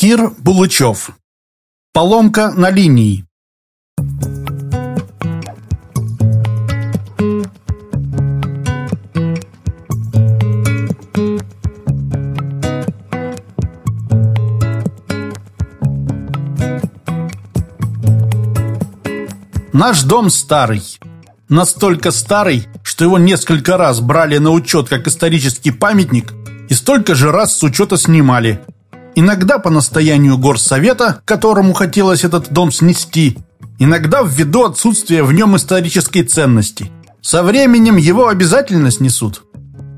Кир Булычев. Поломка на линии. Наш дом старый. Настолько старый, что его несколько раз брали на учет как исторический памятник и столько же раз с учета снимали – Иногда по настоянию горсовета, которому хотелось этот дом снести, иногда ввиду отсутствия в нем исторической ценности. Со временем его обязательно снесут.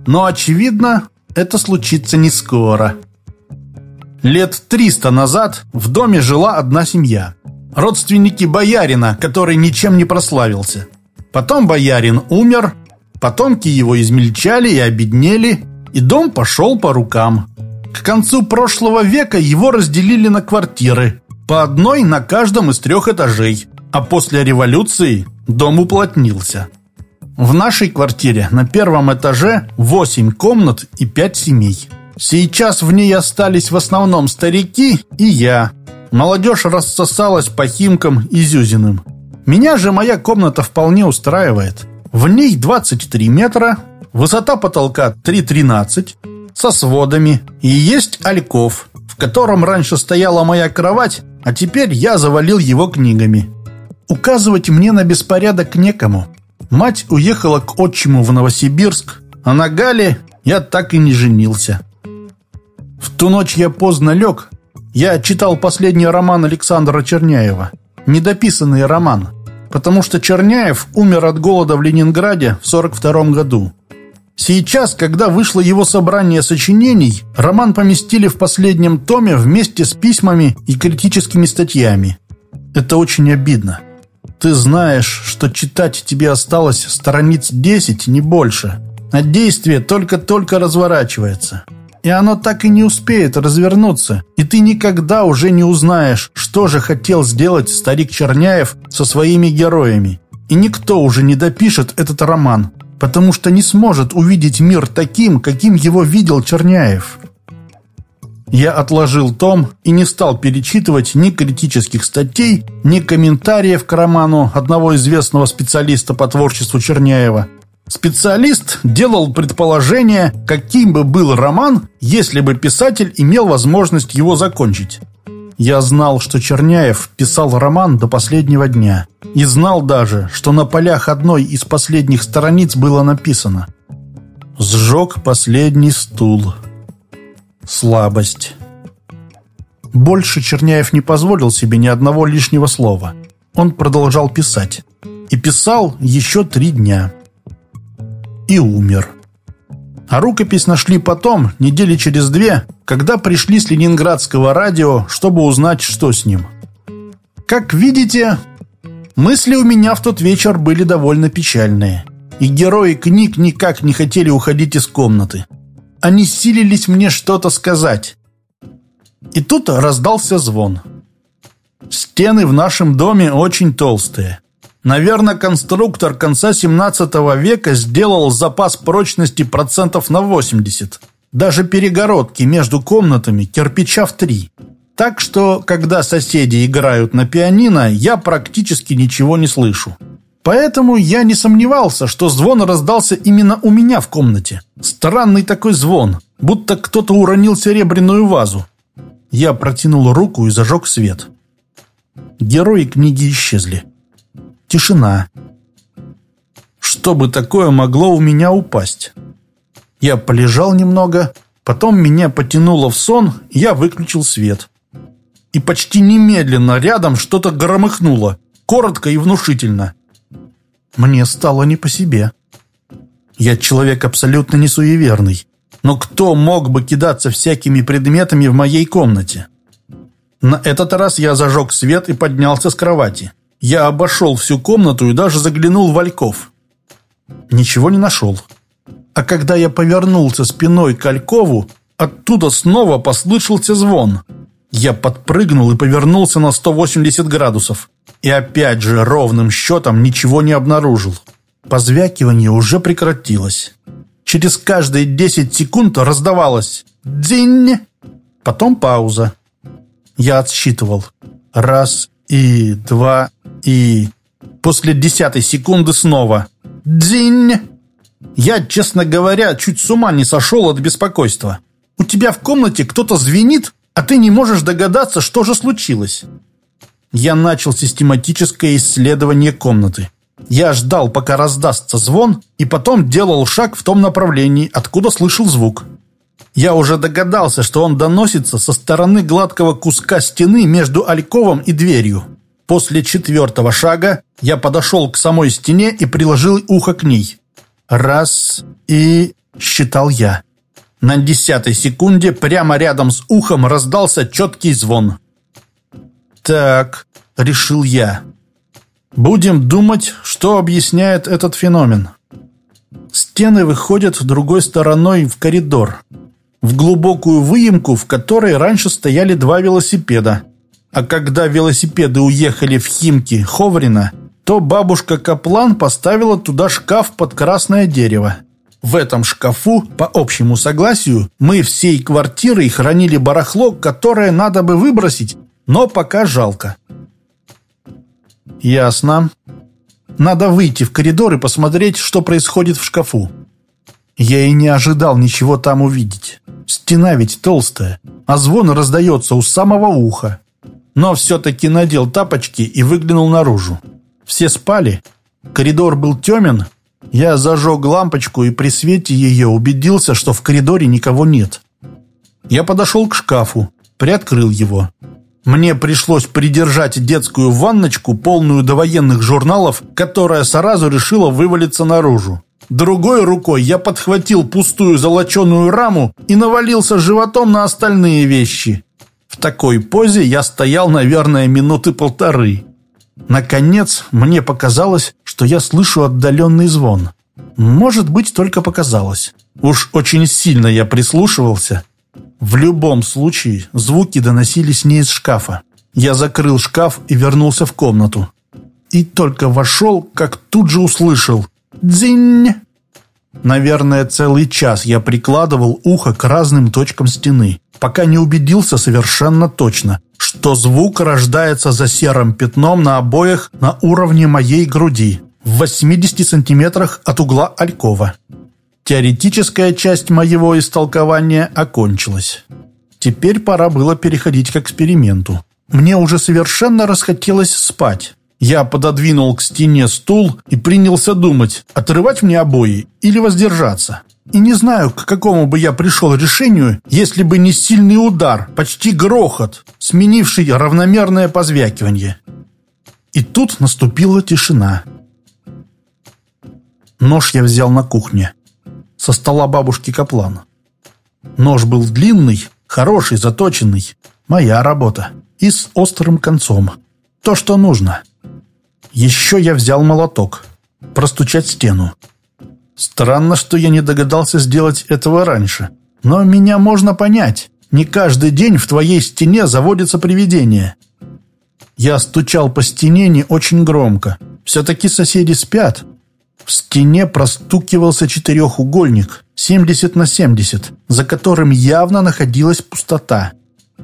Но, очевидно, это случится не скоро. Лет триста назад в доме жила одна семья. Родственники боярина, который ничем не прославился. Потом боярин умер, потомки его измельчали и обеднели, и дом пошел по рукам. К концу прошлого века его разделили на квартиры, по одной на каждом из трех этажей, а после революции дом уплотнился. В нашей квартире на первом этаже 8 комнат и 5 семей. Сейчас в ней остались в основном старики и я. Молодежь рассосалась по Химкам и Зюзиным. Меня же моя комната вполне устраивает. В ней 23 метра, высота потолка 3,13, со сводами, и есть альков, в котором раньше стояла моя кровать, а теперь я завалил его книгами. Указывать мне на беспорядок некому. Мать уехала к отчиму в Новосибирск, а на Гале я так и не женился. В ту ночь я поздно лег. Я читал последний роман Александра Черняева. Недописанный роман. Потому что Черняев умер от голода в Ленинграде в 42 году. Сейчас, когда вышло его собрание сочинений, роман поместили в последнем томе вместе с письмами и критическими статьями. Это очень обидно. Ты знаешь, что читать тебе осталось страниц 10, не больше. А действие только-только разворачивается. И оно так и не успеет развернуться, и ты никогда уже не узнаешь, что же хотел сделать старик Черняев со своими героями. И никто уже не допишет этот роман, потому что не сможет увидеть мир таким, каким его видел Черняев. Я отложил том и не стал перечитывать ни критических статей, ни комментариев к роману одного известного специалиста по творчеству Черняева. Специалист делал предположение, каким бы был роман, если бы писатель имел возможность его закончить. Я знал, что Черняев писал роман до последнего дня. И знал даже, что на полях одной из последних страниц было написано «Сжег последний стул. Слабость». Больше Черняев не позволил себе ни одного лишнего слова. Он продолжал писать. И писал еще три дня. И умер. А рукопись нашли потом, недели через две, когда пришли с ленинградского радио, чтобы узнать, что с ним. Как видите, мысли у меня в тот вечер были довольно печальные. И герои книг никак не хотели уходить из комнаты. Они силились мне что-то сказать. И тут раздался звон. Стены в нашем доме очень толстые. Наверное, конструктор конца 17 века сделал запас прочности процентов на 80. Даже перегородки между комнатами кирпича в три. Так что, когда соседи играют на пианино, я практически ничего не слышу. Поэтому я не сомневался, что звон раздался именно у меня в комнате. Странный такой звон, будто кто-то уронил серебряную вазу. Я протянул руку и зажег свет. Герои книги исчезли. Тишина. Что бы такое могло у меня упасть? Я полежал немного, потом меня потянуло в сон, я выключил свет. И почти немедленно рядом что-то громыхнуло, коротко и внушительно. Мне стало не по себе. Я человек абсолютно не суеверный. Но кто мог бы кидаться всякими предметами в моей комнате? На этот раз я зажег свет и поднялся с кровати. Я обошел всю комнату и даже заглянул в Альков. Ничего не нашел. А когда я повернулся спиной к Алькову, оттуда снова послышался звон. Я подпрыгнул и повернулся на 180 градусов. И опять же ровным счетом ничего не обнаружил. Позвякивание уже прекратилось. Через каждые 10 секунд раздавалось «Дзинь!». Потом пауза. Я отсчитывал. Раз и два и... После десятой секунды снова. Дзинь! Я, честно говоря, чуть с ума не сошел от беспокойства. У тебя в комнате кто-то звенит, а ты не можешь догадаться, что же случилось. Я начал систематическое исследование комнаты. Я ждал, пока раздастся звон, и потом делал шаг в том направлении, откуда слышал звук. Я уже догадался, что он доносится со стороны гладкого куска стены между альковом и дверью. После четвертого шага я подошел к самой стене и приложил ухо к ней. Раз и... считал я. На десятой секунде прямо рядом с ухом раздался четкий звон. «Так», — решил я, — «будем думать, что объясняет этот феномен». Стены выходят другой стороной в коридор, в глубокую выемку, в которой раньше стояли два велосипеда. А когда велосипеды уехали в Химки Ховрина, то бабушка Каплан поставила туда шкаф под красное дерево. В этом шкафу, по общему согласию, мы всей квартирой хранили барахло, которое надо бы выбросить, но пока жалко. Ясно. Надо выйти в коридор и посмотреть, что происходит в шкафу. Я и не ожидал ничего там увидеть. Стена ведь толстая, а звон раздается у самого уха. Но все-таки надел тапочки и выглянул наружу. Все спали. Коридор был темен. Я зажег лампочку и при свете ее убедился, что в коридоре никого нет. Я подошел к шкафу, приоткрыл его. Мне пришлось придержать детскую ванночку, полную довоенных журналов, которая сразу решила вывалиться наружу. Другой рукой я подхватил пустую золоченую раму и навалился животом на остальные вещи. В такой позе я стоял, наверное, минуты полторы. Наконец, мне показалось, что я слышу отдаленный звон. Может быть, только показалось. Уж очень сильно я прислушивался. В любом случае, звуки доносились не из шкафа. Я закрыл шкаф и вернулся в комнату. И только вошел, как тут же услышал «Дзинь!». Наверное, целый час я прикладывал ухо к разным точкам стены, пока не убедился совершенно точно, что звук рождается за серым пятном на обоях на уровне моей груди, в 80 сантиметрах от угла алькова. Теоретическая часть моего истолкования окончилась. Теперь пора было переходить к эксперименту. Мне уже совершенно расхотелось спать. Я пододвинул к стене стул и принялся думать, отрывать мне обои или воздержаться. И не знаю, к какому бы я пришел решению, если бы не сильный удар, почти грохот, сменивший равномерное позвякивание. И тут наступила тишина. Нож я взял на кухне, со стола бабушки Каплан. Нож был длинный, хороший, заточенный. Моя работа. И с острым концом. То, что нужно. Еще я взял молоток. Простучать стену. Странно, что я не догадался сделать этого раньше. Но меня можно понять. Не каждый день в твоей стене заводится привидение. Я стучал по стене не очень громко. Все-таки соседи спят. В стене простукивался четырехугольник, 70 на 70, за которым явно находилась пустота.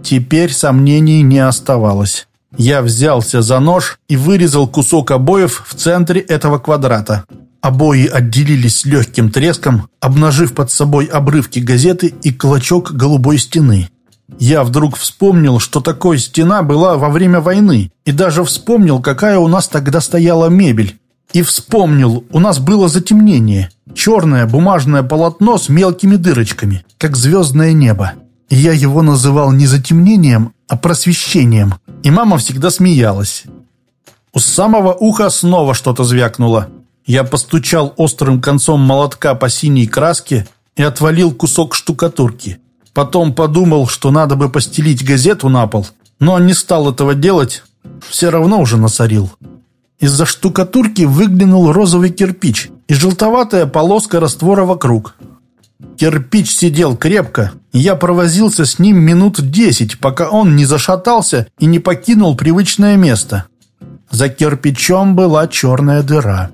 Теперь сомнений не оставалось. Я взялся за нож и вырезал кусок обоев в центре этого квадрата. Обои отделились легким треском, обнажив под собой обрывки газеты и клочок голубой стены. Я вдруг вспомнил, что такой стена была во время войны, и даже вспомнил, какая у нас тогда стояла мебель. И вспомнил, у нас было затемнение, черное бумажное полотно с мелкими дырочками, как звездное небо. Я его называл не затемнением, а просвещением, и мама всегда смеялась. У самого уха снова что-то звякнуло. Я постучал острым концом молотка по синей краске и отвалил кусок штукатурки. Потом подумал, что надо бы постелить газету на пол, но не стал этого делать, все равно уже насорил. Из-за штукатурки выглянул розовый кирпич и желтоватая полоска раствора вокруг. Кирпич сидел крепко, и я провозился с ним минут десять, пока он не зашатался и не покинул привычное место. За кирпичом была черная дыра.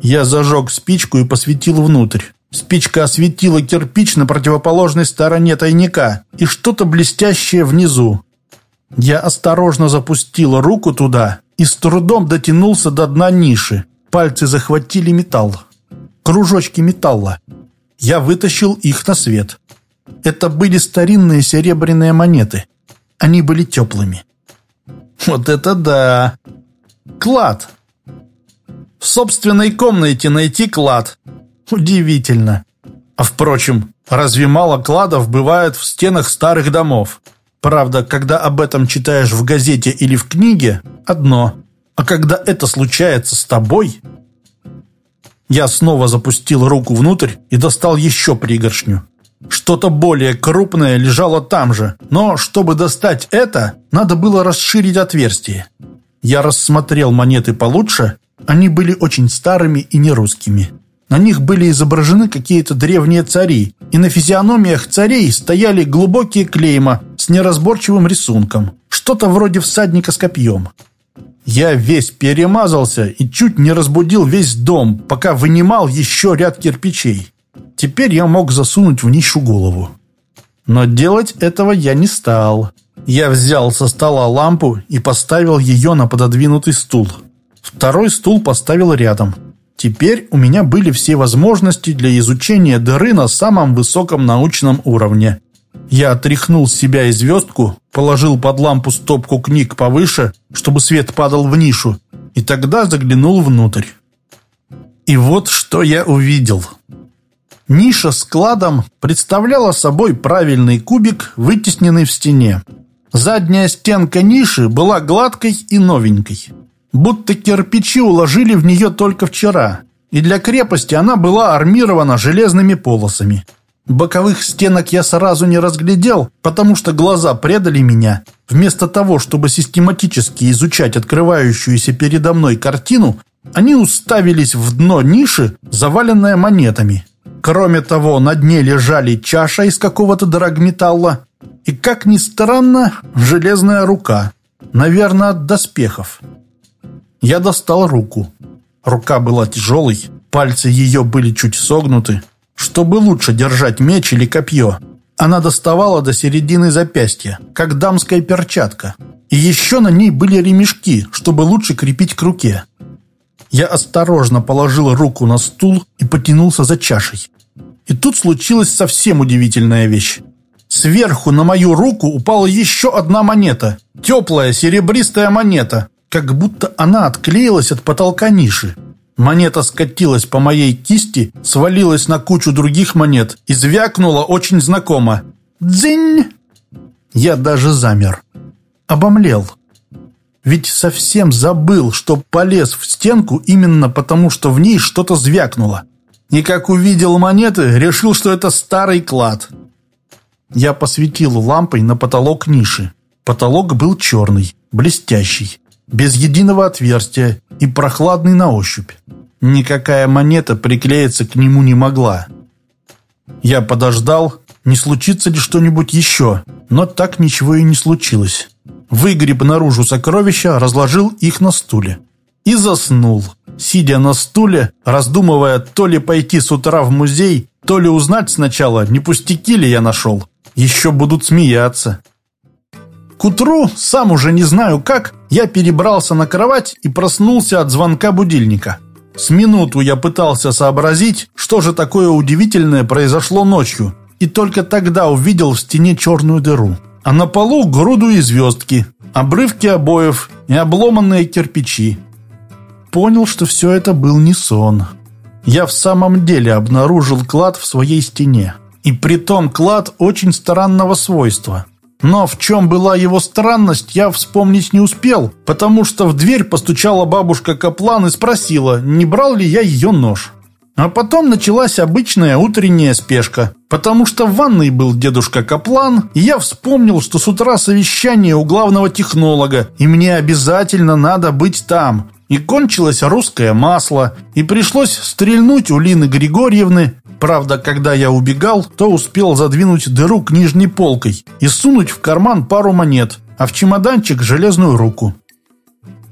Я зажег спичку и посветил внутрь. Спичка осветила кирпич на противоположной стороне тайника и что-то блестящее внизу. Я осторожно запустил руку туда и с трудом дотянулся до дна ниши. Пальцы захватили металл. Кружочки металла. Я вытащил их на свет. Это были старинные серебряные монеты. Они были теплыми. Вот это да! Клад! В собственной комнате найти клад. Удивительно. А впрочем, разве мало кладов бывает в стенах старых домов? Правда, когда об этом читаешь в газете или в книге, одно. А когда это случается с тобой... Я снова запустил руку внутрь и достал еще пригоршню. Что-то более крупное лежало там же, но чтобы достать это, надо было расширить отверстие. Я рассмотрел монеты получше, они были очень старыми и нерусскими. На них были изображены какие-то древние цари, и на физиономиях царей стояли глубокие клейма с неразборчивым рисунком, что-то вроде всадника с копьем. Я весь перемазался и чуть не разбудил весь дом, пока вынимал еще ряд кирпичей. Теперь я мог засунуть в нишу голову. Но делать этого я не стал. Я взял со стола лампу и поставил ее на пододвинутый стул. Второй стул поставил рядом. Теперь у меня были все возможности для изучения дыры на самом высоком научном уровне. Я отряхнул с себя и звездку, положил под лампу стопку книг повыше, чтобы свет падал в нишу, и тогда заглянул внутрь. И вот что я увидел. Ниша с кладом представляла собой правильный кубик, вытесненный в стене. Задняя стенка ниши была гладкой и новенькой будто кирпичи уложили в нее только вчера, и для крепости она была армирована железными полосами. Боковых стенок я сразу не разглядел, потому что глаза предали меня. Вместо того, чтобы систематически изучать открывающуюся передо мной картину, они уставились в дно ниши, заваленное монетами. Кроме того, на дне лежали чаша из какого-то драгметалла и, как ни странно, железная рука. Наверное, от доспехов. Я достал руку. Рука была тяжелой, пальцы ее были чуть согнуты. Чтобы лучше держать меч или копье, она доставала до середины запястья, как дамская перчатка. И еще на ней были ремешки, чтобы лучше крепить к руке. Я осторожно положил руку на стул и потянулся за чашей. И тут случилась совсем удивительная вещь. Сверху на мою руку упала еще одна монета. Теплая серебристая монета, как будто она отклеилась от потолка ниши. Монета скатилась по моей кисти, свалилась на кучу других монет и звякнула очень знакомо. «Дзинь!» Я даже замер. Обомлел. Ведь совсем забыл, что полез в стенку именно потому, что в ней что-то звякнуло. И как увидел монеты, решил, что это старый клад. Я посветил лампой на потолок ниши. Потолок был черный, блестящий без единого отверстия и прохладный на ощупь. Никакая монета приклеиться к нему не могла. Я подождал, не случится ли что-нибудь еще, но так ничего и не случилось. Выгреб наружу сокровища, разложил их на стуле. И заснул, сидя на стуле, раздумывая то ли пойти с утра в музей, то ли узнать сначала, не пустяки ли я нашел. Еще будут смеяться. К утру, сам уже не знаю как, я перебрался на кровать и проснулся от звонка будильника. С минуту я пытался сообразить, что же такое удивительное произошло ночью, и только тогда увидел в стене черную дыру. А на полу груду и звездки, обрывки обоев и обломанные кирпичи. Понял, что все это был не сон. Я в самом деле обнаружил клад в своей стене. И притом клад очень странного свойства. Но в чем была его странность, я вспомнить не успел, потому что в дверь постучала бабушка Каплан и спросила, не брал ли я ее нож. А потом началась обычная утренняя спешка, потому что в ванной был дедушка Каплан, и я вспомнил, что с утра совещание у главного технолога, и мне обязательно надо быть там. И кончилось русское масло, и пришлось стрельнуть у Лины Григорьевны, Правда, когда я убегал, то успел задвинуть дыру книжной полкой и сунуть в карман пару монет, а в чемоданчик железную руку.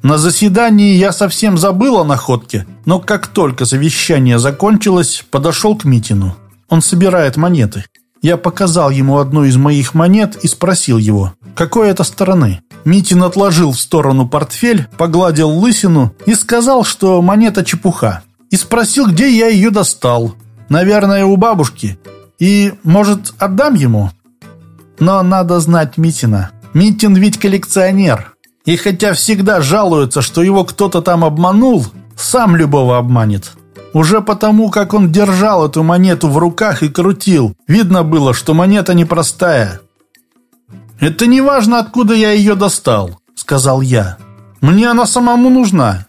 На заседании я совсем забыл о находке, но как только совещание закончилось, подошел к Митину. Он собирает монеты. Я показал ему одну из моих монет и спросил его, какой это стороны. Митин отложил в сторону портфель, погладил лысину и сказал, что монета чепуха. И спросил, где я ее достал. Наверное, у бабушки. И, может, отдам ему? Но надо знать Митина. Митин ведь коллекционер. И хотя всегда жалуется, что его кто-то там обманул, сам любого обманет. Уже потому, как он держал эту монету в руках и крутил, видно было, что монета непростая. «Это не важно, откуда я ее достал», — сказал я. «Мне она самому нужна».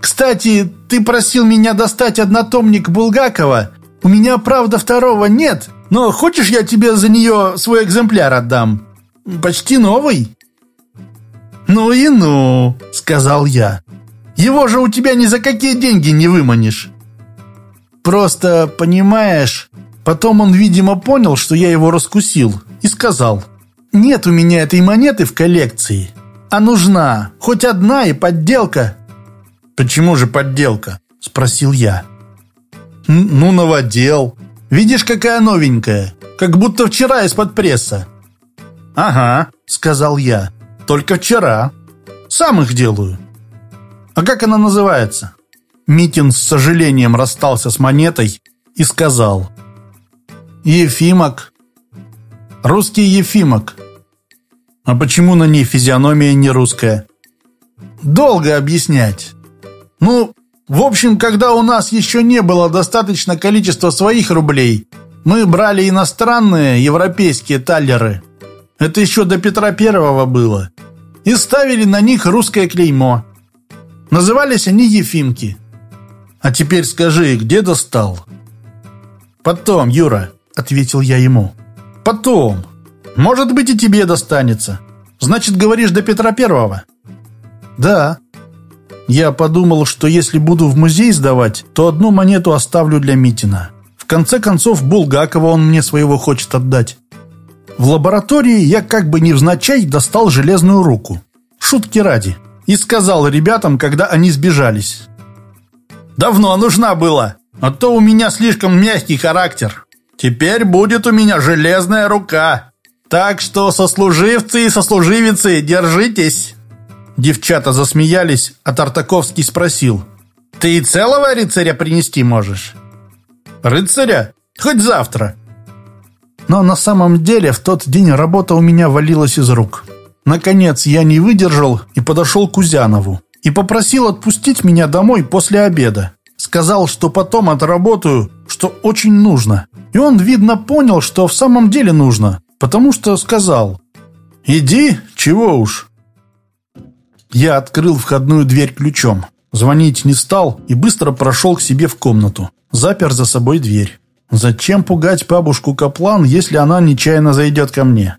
«Кстати, ты просил меня достать однотомник Булгакова. У меня, правда, второго нет, но хочешь, я тебе за нее свой экземпляр отдам? Почти новый». «Ну и ну», — сказал я. «Его же у тебя ни за какие деньги не выманишь». «Просто, понимаешь...» Потом он, видимо, понял, что я его раскусил, и сказал, «Нет у меня этой монеты в коллекции, а нужна, хоть одна и подделка». «Почему же подделка?» – спросил я. «Ну, новодел. Видишь, какая новенькая, как будто вчера из-под пресса». «Ага», – сказал я. Только вчера. Сам их делаю. А как она называется? Митин с сожалением расстался с монетой и сказал. Ефимок. Русский Ефимок. А почему на ней физиономия не русская? Долго объяснять. Ну, в общем, когда у нас еще не было достаточно количества своих рублей, мы брали иностранные, европейские таллеры. Это еще до Петра Первого было и ставили на них русское клеймо. Назывались они Ефимки. А теперь скажи, где достал? Потом, Юра, ответил я ему. Потом. Может быть и тебе достанется. Значит, говоришь до Петра Первого? Да. Я подумал, что если буду в музей сдавать, то одну монету оставлю для Митина. В конце концов, Булгакова он мне своего хочет отдать. В лаборатории я как бы невзначай достал железную руку. Шутки ради. И сказал ребятам, когда они сбежались. «Давно нужна была, а то у меня слишком мягкий характер. Теперь будет у меня железная рука. Так что сослуживцы и сослуживицы, держитесь!» Девчата засмеялись, а Тартаковский спросил. «Ты целого рыцаря принести можешь?» «Рыцаря? Хоть завтра!» Но на самом деле в тот день работа у меня валилась из рук. Наконец я не выдержал и подошел к Узянову. И попросил отпустить меня домой после обеда. Сказал, что потом отработаю, что очень нужно. И он, видно, понял, что в самом деле нужно. Потому что сказал «Иди, чего уж». Я открыл входную дверь ключом. Звонить не стал и быстро прошел к себе в комнату. Запер за собой дверь. Зачем пугать бабушку Каплан, если она нечаянно зайдет ко мне?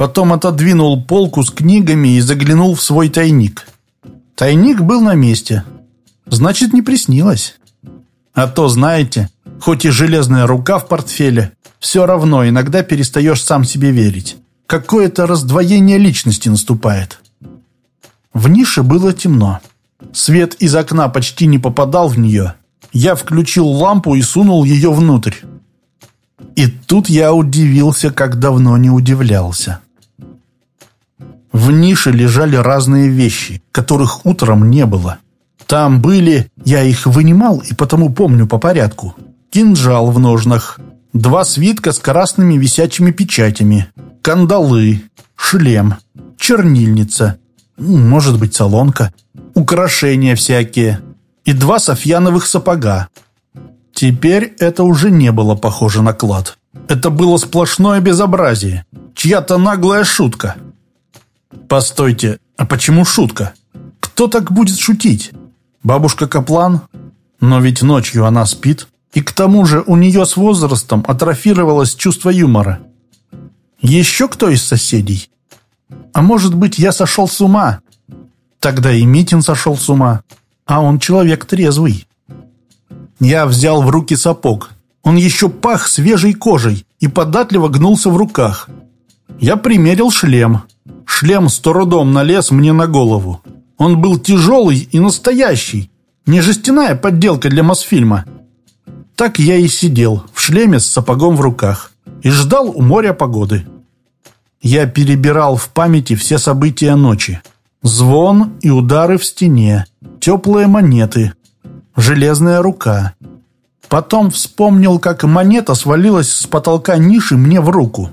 Потом отодвинул полку с книгами и заглянул в свой тайник. Тайник был на месте. Значит, не приснилось. А то, знаете, хоть и железная рука в портфеле, все равно иногда перестаешь сам себе верить. Какое-то раздвоение личности наступает. В нише было темно. Свет из окна почти не попадал в нее. Я включил лампу и сунул ее внутрь. И тут я удивился, как давно не удивлялся. В нише лежали разные вещи, которых утром не было. Там были, я их вынимал и потому помню по порядку, кинжал в ножнах, два свитка с красными висячими печатями, кандалы, шлем, чернильница, может быть солонка, украшения всякие и два софьяновых сапога, Теперь это уже не было похоже на клад. Это было сплошное безобразие. Чья-то наглая шутка. Постойте, а почему шутка? Кто так будет шутить? Бабушка Каплан? Но ведь ночью она спит. И к тому же у нее с возрастом атрофировалось чувство юмора. Еще кто из соседей? А может быть, я сошел с ума? Тогда и Митин сошел с ума. А он человек трезвый. Я взял в руки сапог. Он еще пах свежей кожей и податливо гнулся в руках. Я примерил шлем. Шлем с трудом налез мне на голову. Он был тяжелый и настоящий. Не жестяная подделка для Мосфильма. Так я и сидел, в шлеме с сапогом в руках. И ждал у моря погоды. Я перебирал в памяти все события ночи. Звон и удары в стене, теплые монеты, железная рука. Потом вспомнил, как монета свалилась с потолка ниши мне в руку.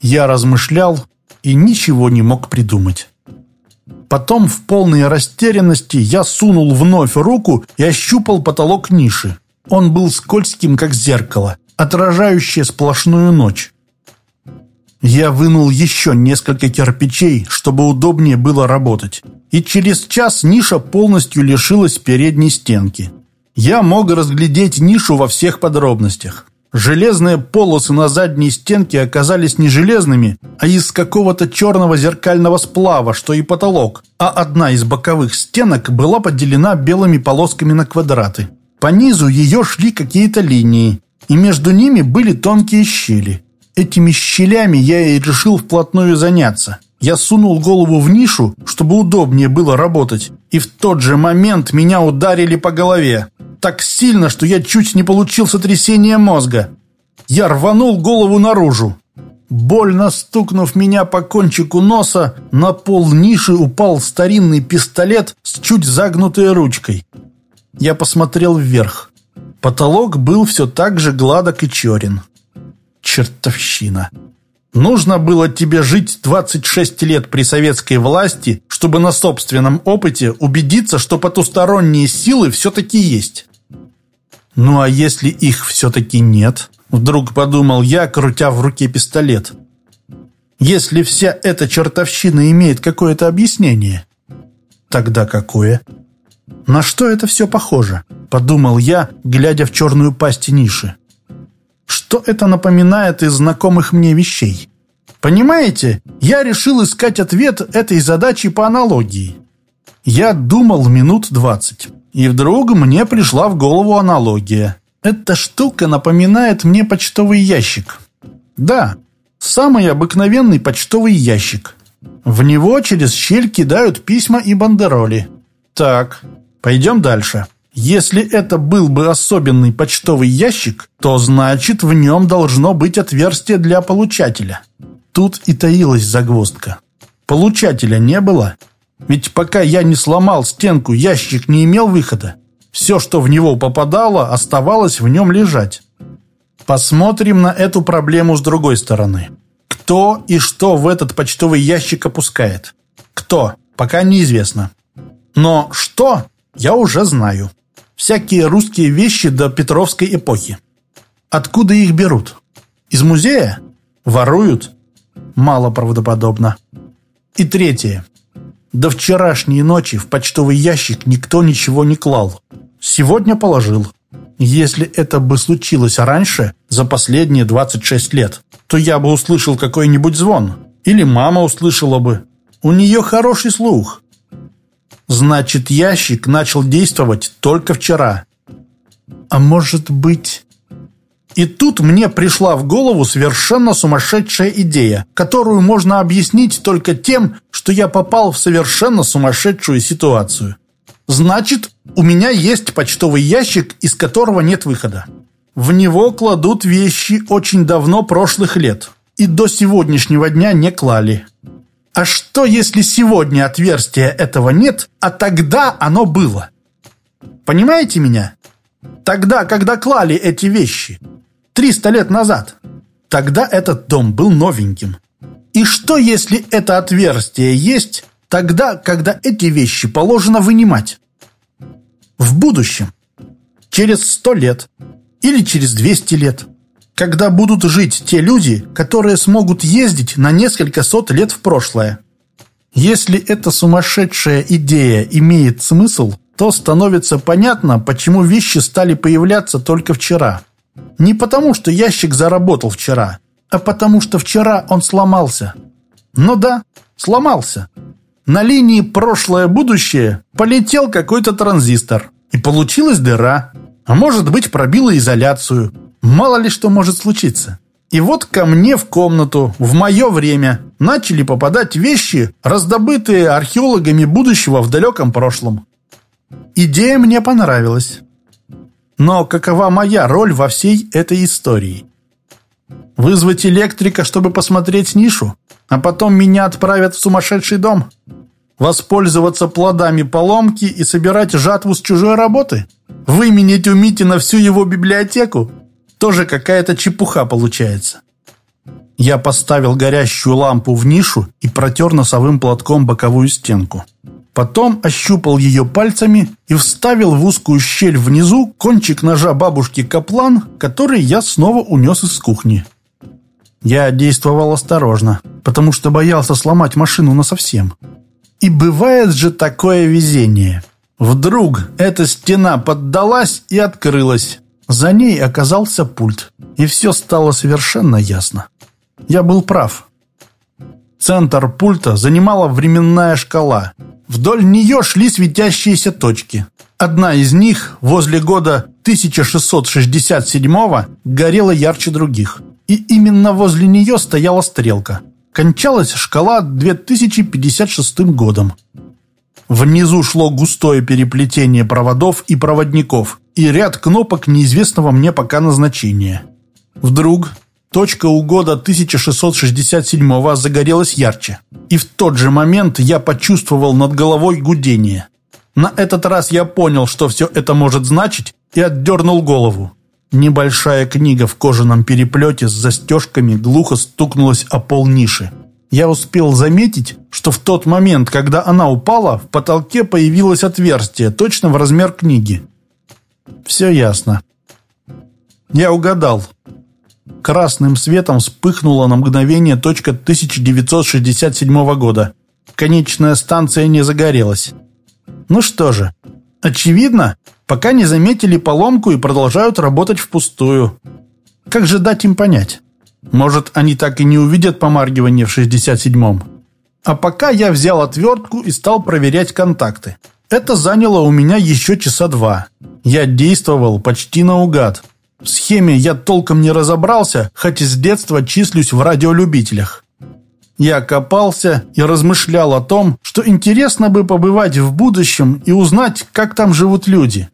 Я размышлял и ничего не мог придумать. Потом в полной растерянности я сунул вновь руку и ощупал потолок ниши. Он был скользким, как зеркало, отражающее сплошную ночь. Я вынул еще несколько кирпичей, чтобы удобнее было работать. И через час ниша полностью лишилась передней стенки. Я мог разглядеть нишу во всех подробностях. Железные полосы на задней стенке оказались не железными, а из какого-то черного зеркального сплава, что и потолок, а одна из боковых стенок была поделена белыми полосками на квадраты. По низу ее шли какие-то линии, и между ними были тонкие щели. Этими щелями я и решил вплотную заняться. Я сунул голову в нишу, чтобы удобнее было работать, и в тот же момент меня ударили по голове. Так сильно, что я чуть не получил сотрясение мозга. Я рванул голову наружу. Больно стукнув меня по кончику носа, на пол ниши упал старинный пистолет с чуть загнутой ручкой. Я посмотрел вверх. Потолок был все так же гладок и черен. Чертовщина. Нужно было тебе жить 26 лет при советской власти, чтобы на собственном опыте убедиться, что потусторонние силы все-таки есть. Ну а если их все-таки нет? Вдруг подумал я, крутя в руке пистолет. Если вся эта чертовщина имеет какое-то объяснение, тогда какое? На что это все похоже? Подумал я, глядя в черную пасть ниши. Что это напоминает из знакомых мне вещей? Понимаете, я решил искать ответ этой задачи по аналогии. Я думал минут двадцать, и вдруг мне пришла в голову аналогия. Эта штука напоминает мне почтовый ящик. Да, самый обыкновенный почтовый ящик. В него через щель кидают письма и бандероли. Так, пойдем дальше. Если это был бы особенный почтовый ящик, то значит в нем должно быть отверстие для получателя. Тут и таилась загвоздка. Получателя не было. Ведь пока я не сломал стенку, ящик не имел выхода. Все, что в него попадало, оставалось в нем лежать. Посмотрим на эту проблему с другой стороны. Кто и что в этот почтовый ящик опускает? Кто? Пока неизвестно. Но что, я уже знаю. Всякие русские вещи до Петровской эпохи. Откуда их берут? Из музея? Воруют? Мало правдоподобно. И третье. До вчерашней ночи в почтовый ящик никто ничего не клал. Сегодня положил. Если это бы случилось раньше, за последние 26 лет, то я бы услышал какой-нибудь звон. Или мама услышала бы. У нее хороший слух. Значит, ящик начал действовать только вчера. А может быть... И тут мне пришла в голову совершенно сумасшедшая идея, которую можно объяснить только тем, что я попал в совершенно сумасшедшую ситуацию. Значит, у меня есть почтовый ящик, из которого нет выхода. В него кладут вещи очень давно прошлых лет и до сегодняшнего дня не клали. А что, если сегодня отверстия этого нет, а тогда оно было? Понимаете меня? Тогда, когда клали эти вещи, 300 лет назад, тогда этот дом был новеньким. И что, если это отверстие есть тогда, когда эти вещи положено вынимать? В будущем, через 100 лет или через 200 лет – когда будут жить те люди, которые смогут ездить на несколько сот лет в прошлое. Если эта сумасшедшая идея имеет смысл, то становится понятно, почему вещи стали появляться только вчера. Не потому, что ящик заработал вчера, а потому, что вчера он сломался. Ну да, сломался. На линии прошлое-будущее полетел какой-то транзистор, и получилась дыра. А может быть, пробила изоляцию – Мало ли что может случиться. И вот ко мне в комнату, в мое время, начали попадать вещи, раздобытые археологами будущего в далеком прошлом. Идея мне понравилась. Но какова моя роль во всей этой истории? Вызвать электрика, чтобы посмотреть нишу? а потом меня отправят в сумасшедший дом? Воспользоваться плодами поломки и собирать жатву с чужой работы? Выменить у Митина всю его библиотеку? Тоже какая-то чепуха получается. Я поставил горящую лампу в нишу и протер носовым платком боковую стенку. Потом ощупал ее пальцами и вставил в узкую щель внизу кончик ножа бабушки Каплан, который я снова унес из кухни. Я действовал осторожно, потому что боялся сломать машину насовсем. И бывает же такое везение. Вдруг эта стена поддалась и открылась. За ней оказался пульт, и все стало совершенно ясно. Я был прав. Центр пульта занимала временная шкала. Вдоль нее шли светящиеся точки. Одна из них, возле года 1667 горела ярче других. И именно возле нее стояла стрелка. Кончалась шкала 2056 годом. Внизу шло густое переплетение проводов и проводников и ряд кнопок неизвестного мне пока назначения. Вдруг точка у года 1667 загорелась ярче. И в тот же момент я почувствовал над головой гудение. На этот раз я понял, что все это может значить, и отдернул голову. Небольшая книга в кожаном переплете с застежками глухо стукнулась о пол ниши. Я успел заметить, что в тот момент, когда она упала, в потолке появилось отверстие, точно в размер книги. Все ясно. Я угадал. Красным светом вспыхнула на мгновение точка 1967 года. Конечная станция не загорелась. Ну что же, очевидно, пока не заметили поломку и продолжают работать впустую. Как же дать им понять? Может, они так и не увидят помаргивание в 67-м. А пока я взял отвертку и стал проверять контакты. Это заняло у меня еще часа два. Я действовал почти наугад. В схеме я толком не разобрался, хоть с детства числюсь в радиолюбителях. Я копался и размышлял о том, что интересно бы побывать в будущем и узнать, как там живут люди.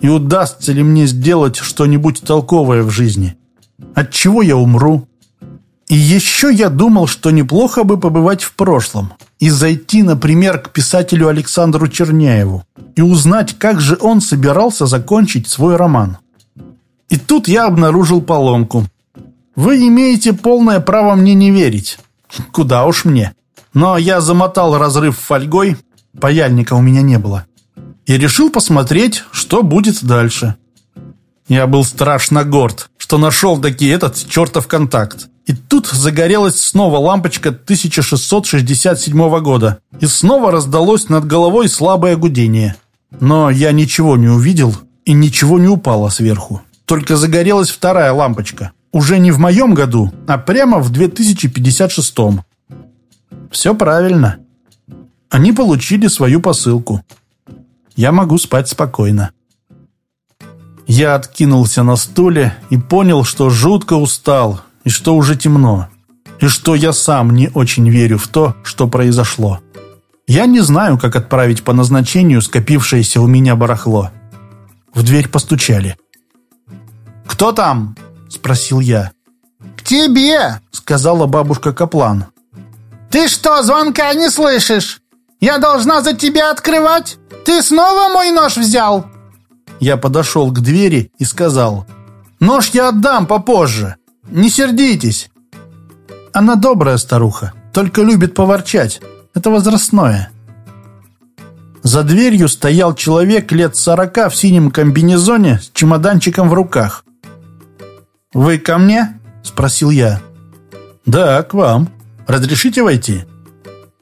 И удастся ли мне сделать что-нибудь толковое в жизни от чего я умру. И еще я думал, что неплохо бы побывать в прошлом и зайти, например, к писателю Александру Черняеву и узнать, как же он собирался закончить свой роман. И тут я обнаружил поломку. Вы имеете полное право мне не верить. Куда уж мне. Но я замотал разрыв фольгой, паяльника у меня не было, и решил посмотреть, что будет дальше. Я был страшно горд, что нашел таки этот чертов контакт. И тут загорелась снова лампочка 1667 года. И снова раздалось над головой слабое гудение. Но я ничего не увидел, и ничего не упало сверху. Только загорелась вторая лампочка. Уже не в моем году, а прямо в 2056. Все правильно. Они получили свою посылку. Я могу спать спокойно. Я откинулся на стуле и понял, что жутко устал, и что уже темно, и что я сам не очень верю в то, что произошло. Я не знаю, как отправить по назначению скопившееся у меня барахло. В дверь постучали. «Кто там?» – спросил я. «К тебе!» – сказала бабушка Каплан. «Ты что, звонка не слышишь? Я должна за тебя открывать? Ты снова мой нож взял?» Я подошел к двери и сказал, «Нож я отдам попозже, не сердитесь». Она добрая старуха, только любит поворчать. Это возрастное. За дверью стоял человек лет сорока в синем комбинезоне с чемоданчиком в руках. «Вы ко мне?» – спросил я. «Да, к вам. Разрешите войти?»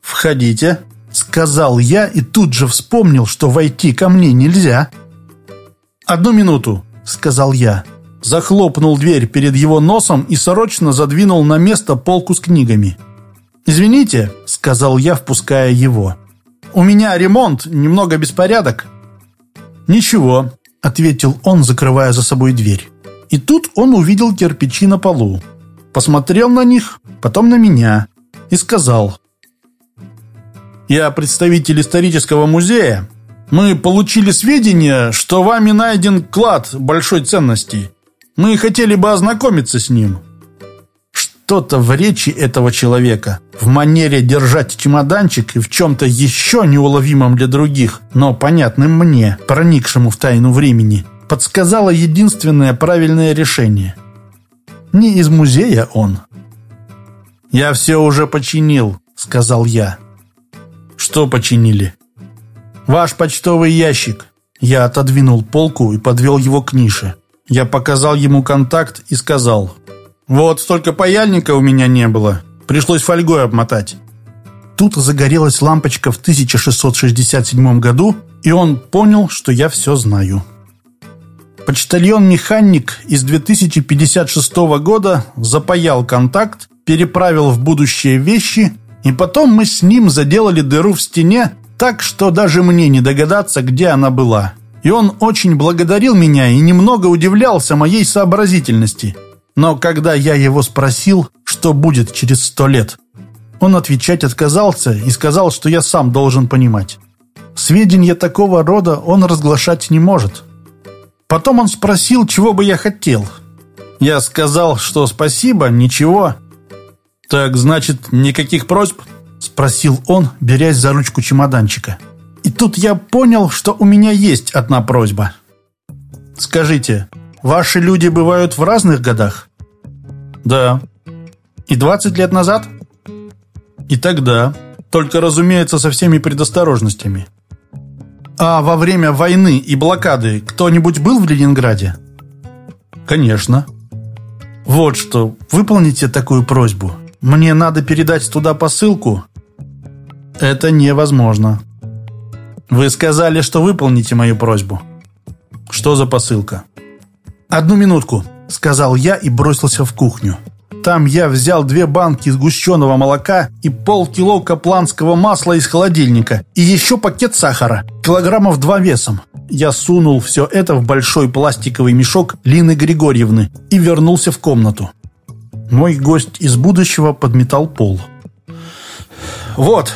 «Входите», – сказал я и тут же вспомнил, что войти ко мне нельзя. «Одну минуту», — сказал я. Захлопнул дверь перед его носом и срочно задвинул на место полку с книгами. «Извините», — сказал я, впуская его. «У меня ремонт, немного беспорядок». «Ничего», — ответил он, закрывая за собой дверь. И тут он увидел кирпичи на полу. Посмотрел на них, потом на меня и сказал. «Я представитель исторического музея мы получили сведения, что вами найден клад большой ценности. Мы хотели бы ознакомиться с ним». Что-то в речи этого человека в манере держать чемоданчик и в чем-то еще неуловимом для других, но понятным мне, проникшему в тайну времени, подсказала единственное правильное решение. Не из музея он. «Я все уже починил», — сказал я. «Что починили?» «Ваш почтовый ящик». Я отодвинул полку и подвел его к нише. Я показал ему контакт и сказал, «Вот столько паяльника у меня не было. Пришлось фольгой обмотать». Тут загорелась лампочка в 1667 году, и он понял, что я все знаю. Почтальон-механик из 2056 года запаял контакт, переправил в будущее вещи, и потом мы с ним заделали дыру в стене, так что даже мне не догадаться, где она была. И он очень благодарил меня и немного удивлялся моей сообразительности. Но когда я его спросил, что будет через сто лет, он отвечать отказался и сказал, что я сам должен понимать. Сведения такого рода он разглашать не может. Потом он спросил, чего бы я хотел. Я сказал, что спасибо, ничего. Так значит, никаких просьб? Спросил он, берясь за ручку чемоданчика. И тут я понял, что у меня есть одна просьба. Скажите, ваши люди бывают в разных годах? Да. И 20 лет назад? И тогда. Только, разумеется, со всеми предосторожностями. А во время войны и блокады кто-нибудь был в Ленинграде? Конечно. Вот что, выполните такую просьбу. Мне надо передать туда посылку, это невозможно. Вы сказали, что выполните мою просьбу. Что за посылка? Одну минутку, сказал я и бросился в кухню. Там я взял две банки сгущенного молока и полкило капланского масла из холодильника и еще пакет сахара, килограммов два весом. Я сунул все это в большой пластиковый мешок Лины Григорьевны и вернулся в комнату. Мой гость из будущего подметал пол. «Вот»,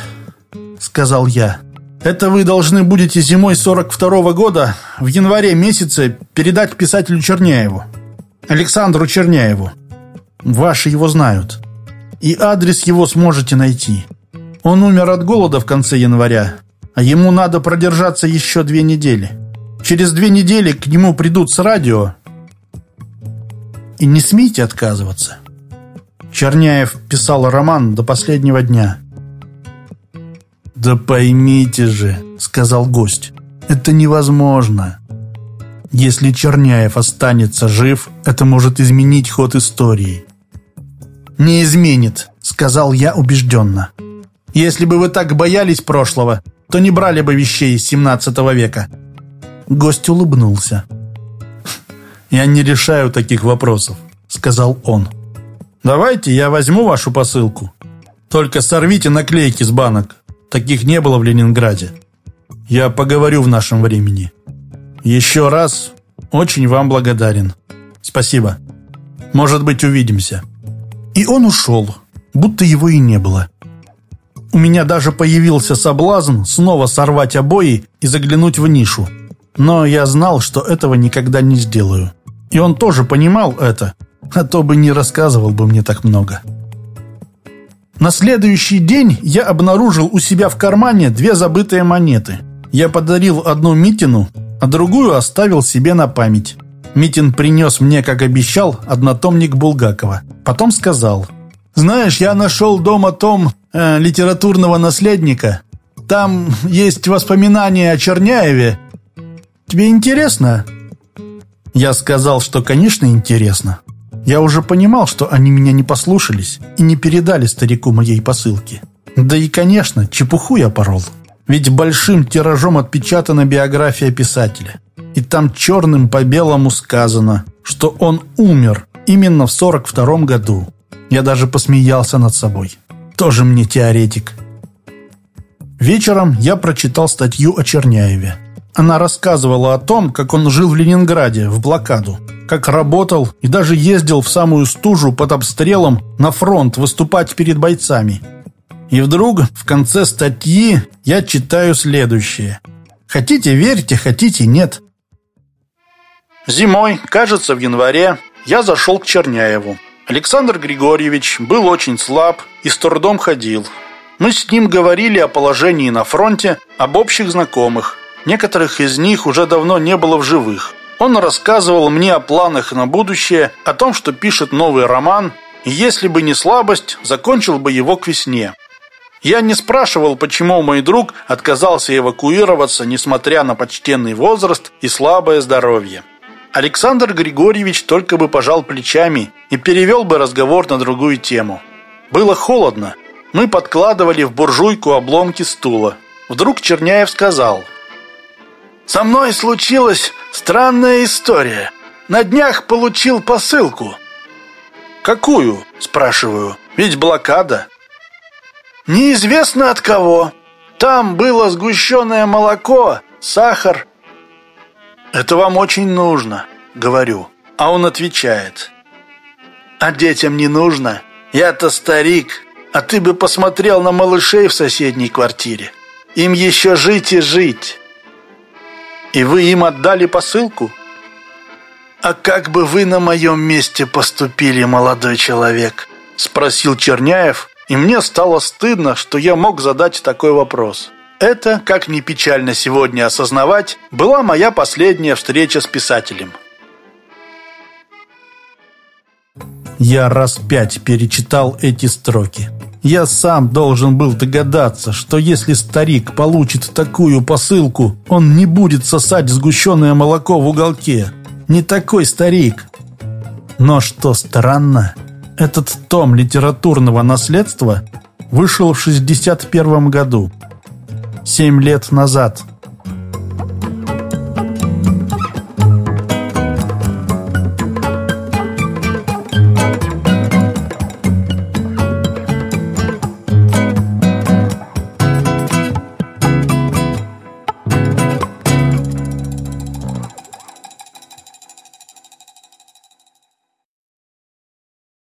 сказал я. «Это вы должны будете зимой 42-го года в январе месяце передать писателю Черняеву, Александру Черняеву. Ваши его знают. И адрес его сможете найти. Он умер от голода в конце января, а ему надо продержаться еще две недели. Через две недели к нему придут с радио. И не смейте отказываться». Черняев писал роман до последнего дня. «Да поймите же», — сказал гость, — «это невозможно. Если Черняев останется жив, это может изменить ход истории». «Не изменит», — сказал я убежденно. «Если бы вы так боялись прошлого, то не брали бы вещей из 17 века». Гость улыбнулся. «Я не решаю таких вопросов», — сказал он. «Давайте я возьму вашу посылку. Только сорвите наклейки с банок, Таких не было в Ленинграде. Я поговорю в нашем времени. Еще раз очень вам благодарен. Спасибо. Может быть, увидимся». И он ушел, будто его и не было. У меня даже появился соблазн снова сорвать обои и заглянуть в нишу. Но я знал, что этого никогда не сделаю. И он тоже понимал это, а то бы не рассказывал бы мне так много. На следующий день я обнаружил у себя в кармане две забытые монеты. Я подарил одну Митину, а другую оставил себе на память. Митин принес мне, как обещал, однотомник Булгакова. Потом сказал, «Знаешь, я нашел дома том э, литературного наследника. Там есть воспоминания о Черняеве. Тебе интересно?» Я сказал, что, конечно, интересно. Я уже понимал, что они меня не послушались и не передали старику моей посылки. Да и, конечно, чепуху я порол. Ведь большим тиражом отпечатана биография писателя. И там черным по белому сказано, что он умер именно в 42 году. Я даже посмеялся над собой. Тоже мне теоретик. Вечером я прочитал статью о Черняеве. Она рассказывала о том, как он жил в Ленинграде в блокаду, как работал и даже ездил в самую стужу под обстрелом на фронт выступать перед бойцами. И вдруг в конце статьи я читаю следующее. Хотите верьте, хотите нет. Зимой, кажется, в январе, я зашел к Черняеву. Александр Григорьевич был очень слаб и с трудом ходил. Мы с ним говорили о положении на фронте, об общих знакомых. Некоторых из них уже давно не было в живых. Он рассказывал мне о планах на будущее, о том, что пишет новый роман, и если бы не слабость, закончил бы его к весне. Я не спрашивал, почему мой друг отказался эвакуироваться, несмотря на почтенный возраст и слабое здоровье. Александр Григорьевич только бы пожал плечами и перевел бы разговор на другую тему. Было холодно. Мы подкладывали в буржуйку обломки стула. Вдруг Черняев сказал. «Со мной случилась странная история. На днях получил посылку». «Какую?» – спрашиваю. «Ведь блокада». Неизвестно от кого. Там было сгущенное молоко, сахар. Это вам очень нужно, говорю. А он отвечает. А детям не нужно. Я-то старик, а ты бы посмотрел на малышей в соседней квартире. Им еще жить и жить. И вы им отдали посылку? А как бы вы на моем месте поступили, молодой человек? Спросил Черняев, и мне стало стыдно, что я мог задать такой вопрос. Это, как ни печально сегодня осознавать, была моя последняя встреча с писателем. Я раз пять перечитал эти строки. Я сам должен был догадаться, что если старик получит такую посылку, он не будет сосать сгущенное молоко в уголке. Не такой старик. Но что странно, этот том литературного наследства вышел в 61 году, семь лет назад –